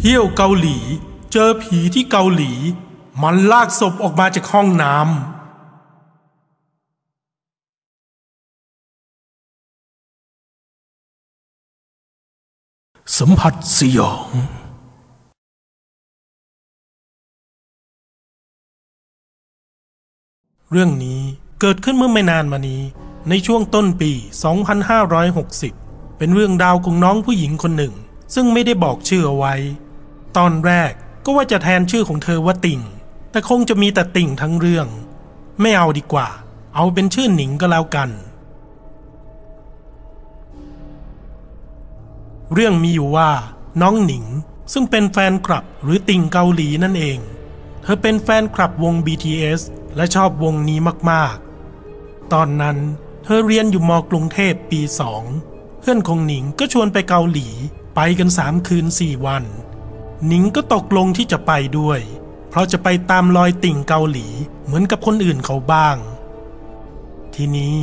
เที่ยวเกาหลี เจอผีที่เกาหลี มันลากศพออกมาจากห้องน้ำสัมผัสสยอง เรื่องนี้เกิดขึ้นเมื่อไม่นานมานี้ ในช่วงต้นปี 2560 เป็นเรื่องราวของน้องผู้หญิงคนหนึ่ง ซึ่งไม่ได้บอกชื่อเอาไว้ ตอนแรกก็ว่าจะแทนชื่อของเธอว่าติ่ง แต่คงจะมีแต่ติ่งทั้งเรื่อง ไม่เอาดีกว่า เอาเป็นชื่อหนิงก็แล้วกัน เรื่องมีอยู่ว่า น้องหนิงซึ่งเป็นแฟนคลับหรือติ่งเกาหลีนั่นเอง เธอเป็นแฟนคลับวง BTS และชอบวงนี้มากๆ ตอนนั้นเธอเรียนอยู่มกรุงเทพปีสอง เพื่อนของหนิงก็ชวนไปเกาหลีไปกันสามคืนสี่วัน หนิงก็ตกลงที่จะไปด้วย เพราะจะไปตามรอยติ่งเกาหลีเหมือนกับคนอื่นเขาบ้าง ทีนี้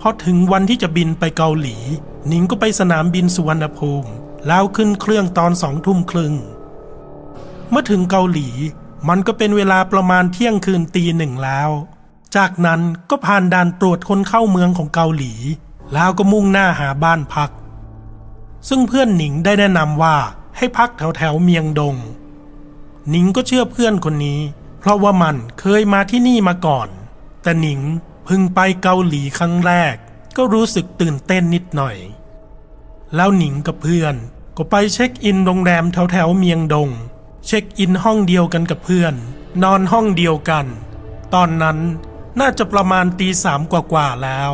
พอถึงวันที่จะบินไปเกาหลี หนิงก็ไปสนามบินสุวรรณภูมิ แล้วขึ้นเครื่องตอนสองทุ่มครึ่ง เมื่อถึงเกาหลีมันก็เป็นเวลาประมาณเที่ยงคืนตีหนึ่งแล้ว จากนั้นก็ผ่านด่านตรวจคนเข้าเมืองของเกาหลี แล้วก็มุ่งหน้าหาบ้านพัก ซึ่งเพื่อนหนิงได้แนะนำว่า ให้พักแถวแถวเมียงดง หนิงก็เชื่อเพื่อนคนนี้ เพราะว่ามันเคยมาที่นี่มาก่อน แต่หนิงพิ่งไปเกาหลีครั้งแรก ก็รู้สึกตื่นเต้นนิดหน่อย แล้วหนิงกับเพื่อนก็ไปเช็คอินโรงแรมแถวแถวเมียงดง เช็คอินห้องเดียวกันกับเพื่อน นอนห้องเดียวกัน ตอนนั้นน่าจะประมาณตีสามกว่าๆแล้ว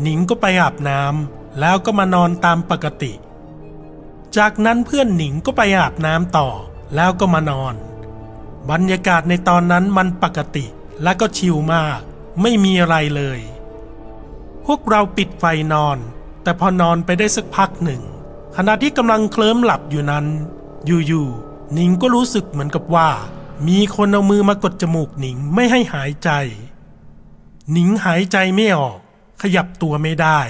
หนิงก็ไปอาบน้ำแล้วก็มานอนตามปกติ จากนั้นเพื่อนหนิงก็ไปอาบน้ำต่อ แล้วก็มานอน บรรยากาศในตอนนั้นมันปกติและก็ชิลมาก ไม่มีอะไรเลย พวกเราปิดไฟนอน แต่พอนอนไปได้สักพักหนึ่ง ขณะที่กำลังเคลิ้มหลับอยู่นั้น อยู่ๆหนิงก็รู้สึกเหมือนกับว่า มีคนเอามือมากดจมูกหนิงไม่ให้หายใจ หนิงหายใจไม่ออก ขยับตัวไม่ได้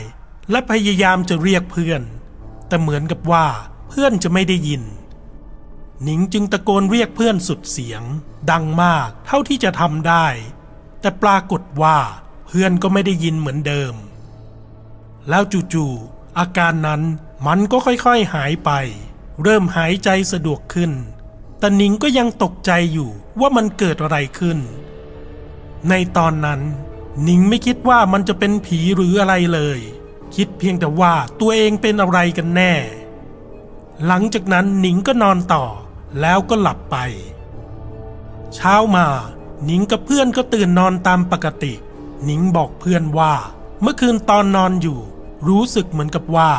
และพยายามจะเรียกเพื่อน แต่เหมือนกับว่า เพื่อนจะไม่ได้ยิน หนิงจึงตะโกนเรียกเพื่อนสุดเสียง ดังมากเท่าที่จะทำได้ แต่ปรากฏว่าเพื่อนก็ไม่ได้ยินเหมือนเดิม แล้วจู่ๆอาการนั้นมันก็ค่อยๆหายไป เริ่มหายใจสะดวกขึ้น แต่หนิงก็ยังตกใจอยู่ว่ามันเกิดอะไรขึ้น ในตอนนั้นหนิงไม่คิดว่ามันจะเป็นผีหรืออะไรเลย คิดเพียงแต่ว่าตัวเองเป็นอะไรกันแน่ หลังจากนั้นหนิงก็นอนต่อ แล้วก็หลับไป เช้ามาหนิงกับเพื่อนก็ตื่นนอนตามปกติ หนิงบอกเพื่อนว่า เมื่อคืนตอนนอนอยู่ รู้สึกเหมือนกับว่า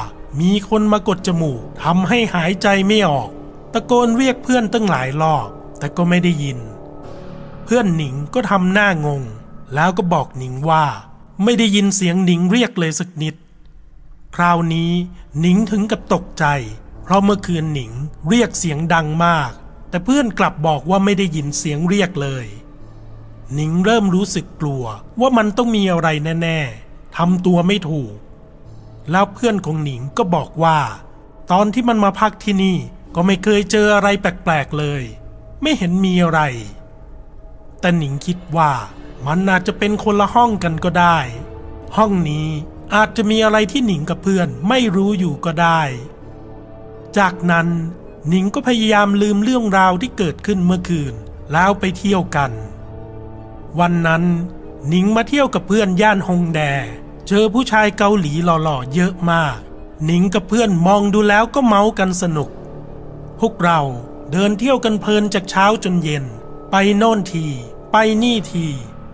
มีคนมากดจมูกทำให้หายใจไม่ออก ตะโกนเรียกเพื่อนตั้งหลายรอบ แต่ก็ไม่ได้ยิน เพื่อนหนิงก็ทำหน้างง แล้วก็บอกหนิงว่า ไม่ได้ยินเสียงหนิงเรียกเลยสักนิด คราวนี้หนิงถึงกับตกใจ ราะเมื่อคืนหนิงเรียกเสียงดังมาก แต่เพื่อนกลับบอกว่าไม่ได้ยินเสียงเรียกเลย หนิงเริ่มรู้สึกกลัวว่ามันต้องมีอะไรแน่ๆทำตัวไม่ถูก แล้วเพื่อนของหนิงก็บอกว่า ตอนที่มันมาพักที่นี่ก็ไม่เคยเจออะไรแปลกๆเลย ไม่เห็นมีอะไร แต่หนิงคิดว่ามันอาจจะเป็นคนละห้องกันก็ได้ ห้องนี้อาจจะมีอะไรที่หนิงกับเพื่อนไม่รู้อยู่ก็ได้ จากนั้นหนิงก็พยายามลืมเรื่องราวที่เกิดขึ้นเมื่อคืน แล้วไปเที่ยวกัน วันนั้นหนิงมาเที่ยวกับเพื่อนย่านฮงแด เจอผู้ชายเกาหลีหล่อๆเยอะมากหนิงกับเพื่อนมองดูแล้วก็เมากันสนุก พวกเราเดินเที่ยวกันเพลินจากเช้าจนเย็น ไปโน่นที ไปนี่ที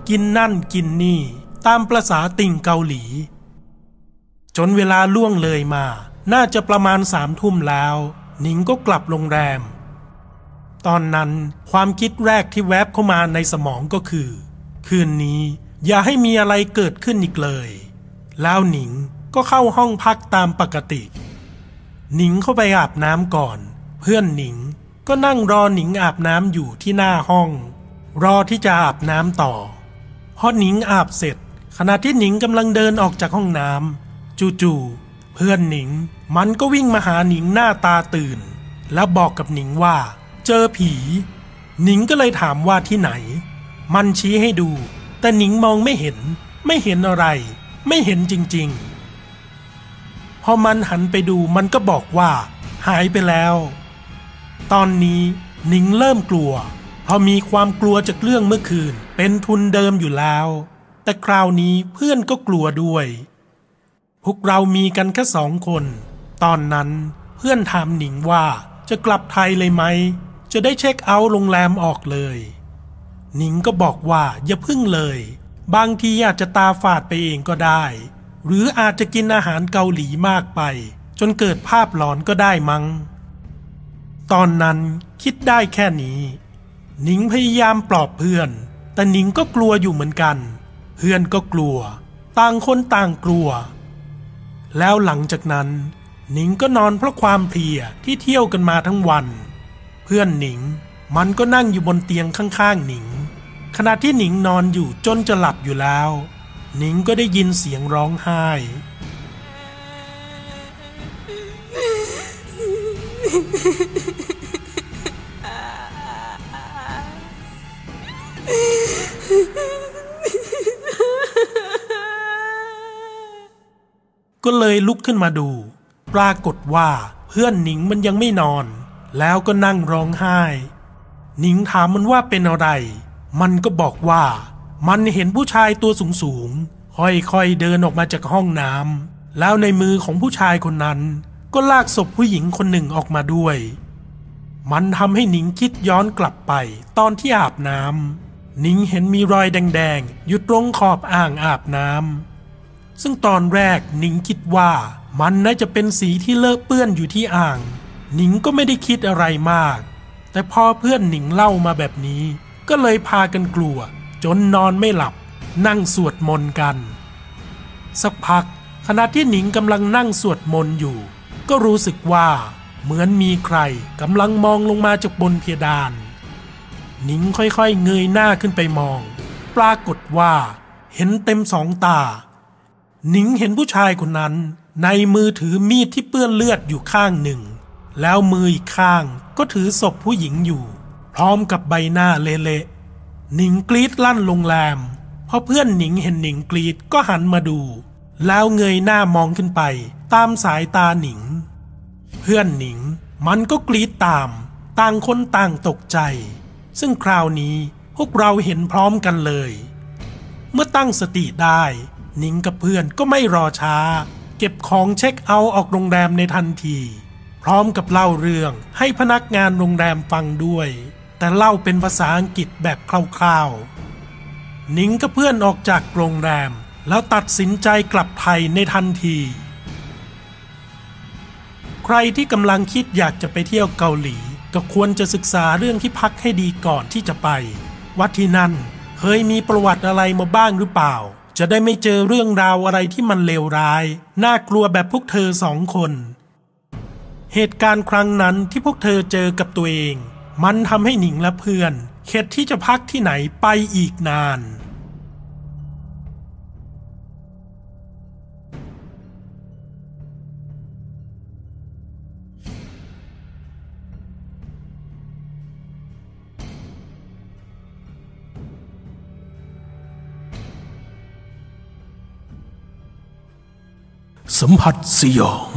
กินนั่นกินนี่ ตามประษาติ่งเกาหลี จนเวลาล่วงเลยมา น่าจะประมาณสามทุ่มแล้ว หนิงก็กลับโรงแรม ตอนนั้นความคิดแรกที่แวบเข้ามาในสมองก็คือ คืนนี้อย่าให้มีอะไรเกิดขึ้นอีกเลย แล้วหนิงก็เข้าห้องพักตามปกติ หนิงเข้าไปอาบน้ำก่อน เพื่อนหนิงก็นั่งรอหนิงอาบน้ำอยู่ที่หน้าห้อง รอที่จะอาบน้ำต่อพอหนิงอาบเสร็จ ขณะที่หนิงกำลังเดินออกจากห้องน้ำจู่ๆ เพื่อนหนิงมันก็วิ่งมาหาหนิงหน้าตาตื่น แล้วบอกกับหนิงว่า เจอผี หนิงก็เลยถามว่าที่ไหน มันชี้ให้ดู แต่หนิงมองไม่เห็น ไม่เห็นอะไร ไม่เห็นจริง ๆ พอมันหันไปดูมันก็บอกว่า หายไปแล้ว ตอนนี้หนิงเริ่มกลัวเพราะมีความกลัวจากเรื่องเมื่อคืนเป็นทุนเดิมอยู่แล้ว แต่คราวนี้เพื่อนก็กลัวด้วย วกเรามีกันแค่สองคน ตอนนั้นเพื่อนถามหนิงว่าจะกลับไทยเลยไหม จะได้เช็คเอาท์โรงแรมออกเลย หนิงก็บอกว่าอย่าพึ่งเลย บางทีอาจจะตาฝาดไปเองก็ได้ หรืออาจจะกินอาหารเกาหลีมากไป จนเกิดภาพหลอนก็ได้มั้ง ตอนนั้นคิดได้แค่นี้หนิงพยายามปลอบเพื่อน แต่หนิงก็กลัวอยู่เหมือนกัน เพื่อนก็กลัว ต่างคนต่างกลัว แล้วหลังจากนั้น หนิงก็นอนเพราะความเพลียที่เที่ยวกันมาทั้งวัน เพื่อนหนิงมันก็นั่งอยู่บนเตียงข้างๆหนิง ขณะที่หนิงนอนอยู่จนจะหลับอยู่แล้ว หนิงก็ได้ยินเสียงร้องไห้ ก็เลยลุกขึ้นมาดู ปรากฏว่าเพื่อนหนิงมันยังไม่นอน แล้วก็นั่งร้องไห้ หนิงถามมันว่าเป็นอะไร มันก็บอกว่า มันเห็นผู้ชายตัวสูงสูงๆค่อยๆเดินออกมาจากห้องน้ำแล้วในมือของผู้ชายคนนั้น ก็ลากศพผู้หญิงคนหนึ่งออกมาด้วย มันทำให้หนิงคิดย้อนกลับไปตอนที่อาบน้ำหนิงเห็นมีรอยแดงๆอยู่ตรงขอบอ่างอาบน้ำ ซึ่งตอนแรกหนิงคิดว่ามันน่าจะเป็นสีที่เลอะเปื้อนอยู่ที่อ่างหนิงก็ไม่ได้คิดอะไรมาก แต่พอเพื่อนหนิงเล่ามาแบบนี้ ก็เลยพากันกลัว จนนอนไม่หลับ นั่งสวดมนต์กัน สักพัก ขณะที่หนิงกำลังนั่งสวดมนต์อยู่ ก็รู้สึกว่าเหมือนมีใครกำลังมองลงมาจากบนเพดาน หนิงค่อยๆเงยหน้าขึ้นไปมอง ปรากฏว่า เห็นเต็มสองตา หนิงเห็นผู้ชายคนนั้น ในมือถือมีดที่เปื้อนเลือดอยู่ข้างหนึ่ง แล้วมืออีกข้างก็ถือศพผู้หญิงอยู่ พร้อมกับใบหน้าเละๆหนิงกรีดลั่นโรงแรมพอเพื่อนหนิงเห็นหนิงกรีดก็หันมาดู แล้วเงยหน้ามองขึ้นไป ตามสายตาหนิง เพื่อนหนิงมันก็กรีดตาม ต่างคนต่างตกใจ ซึ่งคราวนี้พวกเราเห็นพร้อมกันเลย เมื่อตั้งสติได้ นิงกับเพื่อนก็ไม่รอช้า เก็บของเช็คเอาท์ออกโรงแรมในทันที พร้อมกับเล่าเรื่องให้พนักงานโรงแรมฟังด้วย แต่เล่าเป็นภาษาอังกฤษแบบคร่าวๆหนิงกับเพื่อนออกจากโรงแรม แล้วตัดสินใจกลับไทยในทันที ใครที่กำลังคิดอยากจะไปเที่ยวเกาหลี ก็ควรจะศึกษาเรื่องที่พักให้ดีก่อนที่จะไปว่าที่นั่นเคยมีประวัติอะไรมาบ้างหรือเปล่า จะได้ไม่เจอเรื่องราวอะไรที่มันเลวร้าย น่ากลัวแบบพวกเธอสองคน เหตุการณ์ครั้งนั้นที่พวกเธอเจอกับตัวเอง มันทำให้หนิงและเพื่อนเข็ดที่จะพักที่ไหนไปอีกนาน สัมผัสสยอง